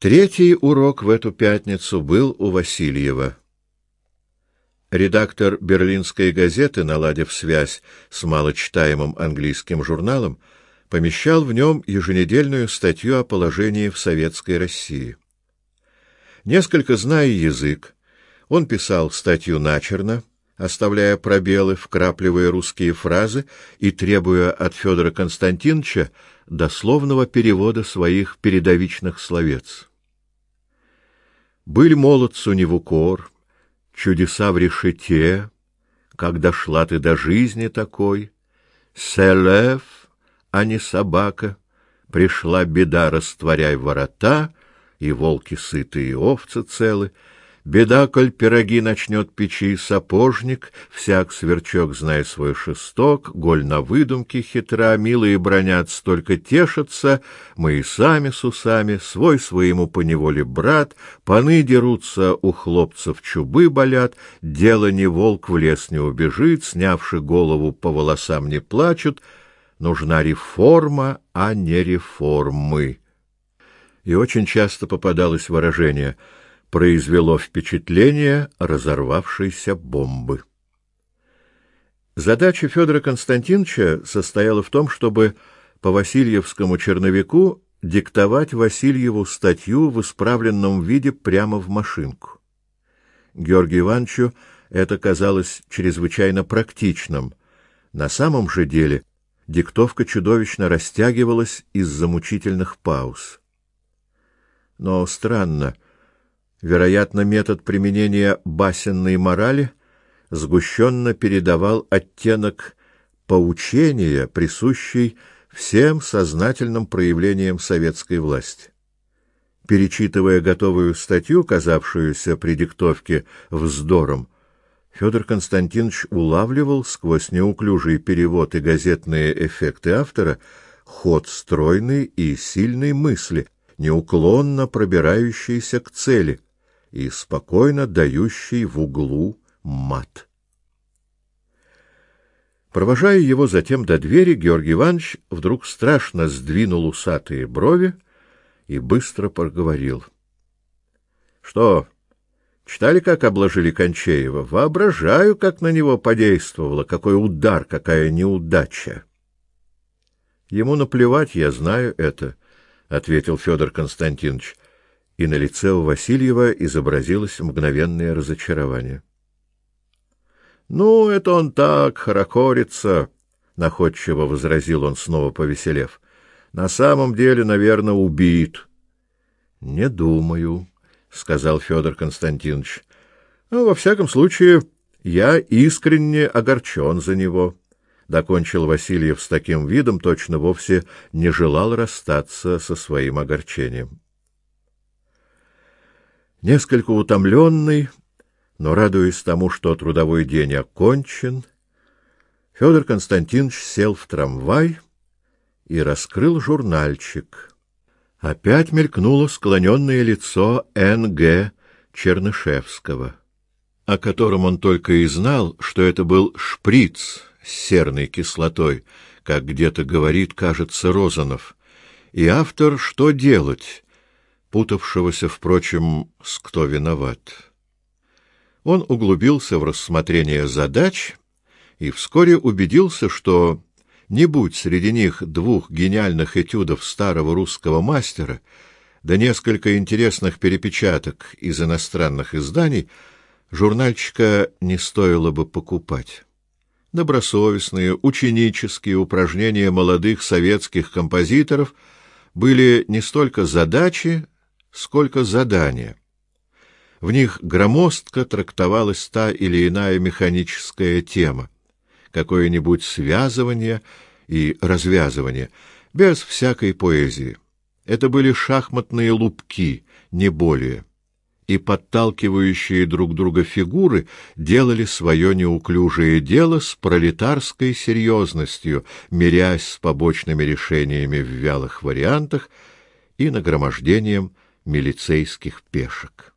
Третий урок в эту пятницу был у Васильева. Редактор берлинской газеты, наладив связь с малочитаемым английским журналом, помещал в нем еженедельную статью о положении в советской России. Несколько зная язык, он писал статью начерно, оставляя пробелы, вкрапливая русские фразы и требуя от Федора Константиновича дословного перевода своих передовичных словец. Быль молодцу не в укор, чудеса в решете, как дошла ты до жизни такой, селев, а не собака, пришла беда, растворяй ворота, и волки сытые, и овцы целы, Беда, коль пироги начнет печи сапожник, всяк сверчок, знай свой шесток, голь на выдумке хитра, милые бронят, столько тешатся, мы и сами с усами, свой своему поневоле брат, паны дерутся, у хлопцев чубы болят, дело не волк в лес не убежит, снявши голову по волосам не плачут, нужна реформа, а не реформы. И очень часто попадалось выражение — произвело впечатление разорвавшейся бомбы. Задача Федора Константиновича состояла в том, чтобы по Васильевскому черновику диктовать Васильеву статью в исправленном виде прямо в машинку. Георгию Ивановичу это казалось чрезвычайно практичным. На самом же деле диктовка чудовищно растягивалась из-за мучительных пауз. Но странно, Вероятно, метод применения басенной морали сгущенно передавал оттенок поучения, присущий всем сознательным проявлениям советской власти. Перечитывая готовую статью, казавшуюся при диктовке вздором, Федор Константинович улавливал сквозь неуклюжий перевод и газетные эффекты автора ход стройной и сильной мысли, неуклонно пробирающейся к цели — и спокойно дающий в углу мат. Провожая его затем до двери, Георгий Иванович вдруг страшно сдвинул усатые брови и быстро проговорил. — Что, читали, как обложили Кончеева? Воображаю, как на него подействовало, какой удар, какая неудача. — Ему наплевать, я знаю это, — ответил Федор Константинович и на лице у Васильева изобразилось мгновенное разочарование. Ну, это он так хорохорится, находчиво возразил он снова повеселев. На самом деле, наверное, убит. Не думаю, сказал Федор Константинович. Ну, во всяком случае, я искренне огорчен за него. Докончил Васильев с таким видом, точно вовсе не желал расстаться со своим огорчением. Несколько утомленный, но радуясь тому, что трудовой день окончен, Федор Константинович сел в трамвай и раскрыл журнальчик. Опять мелькнуло склоненное лицо Н.Г. Чернышевского, о котором он только и знал, что это был шприц с серной кислотой, как где-то говорит, кажется, Розанов. И автор «Что делать?» Путавшегося, впрочем, с кто виноват. Он углубился в рассмотрение задач и вскоре убедился, что не будь среди них двух гениальных этюдов старого русского мастера, да несколько интересных перепечаток из иностранных изданий, журнальчика не стоило бы покупать. Добросовестные ученические упражнения молодых советских композиторов были не столько задачи, сколько задания. В них громоздко трактовалась та или иная механическая тема, какое-нибудь связывание и развязывание, без всякой поэзии. Это были шахматные лупки, не более. И подталкивающие друг друга фигуры делали свое неуклюжее дело с пролетарской серьезностью, мирясь с побочными решениями в вялых вариантах и нагромождением милицейских пешек.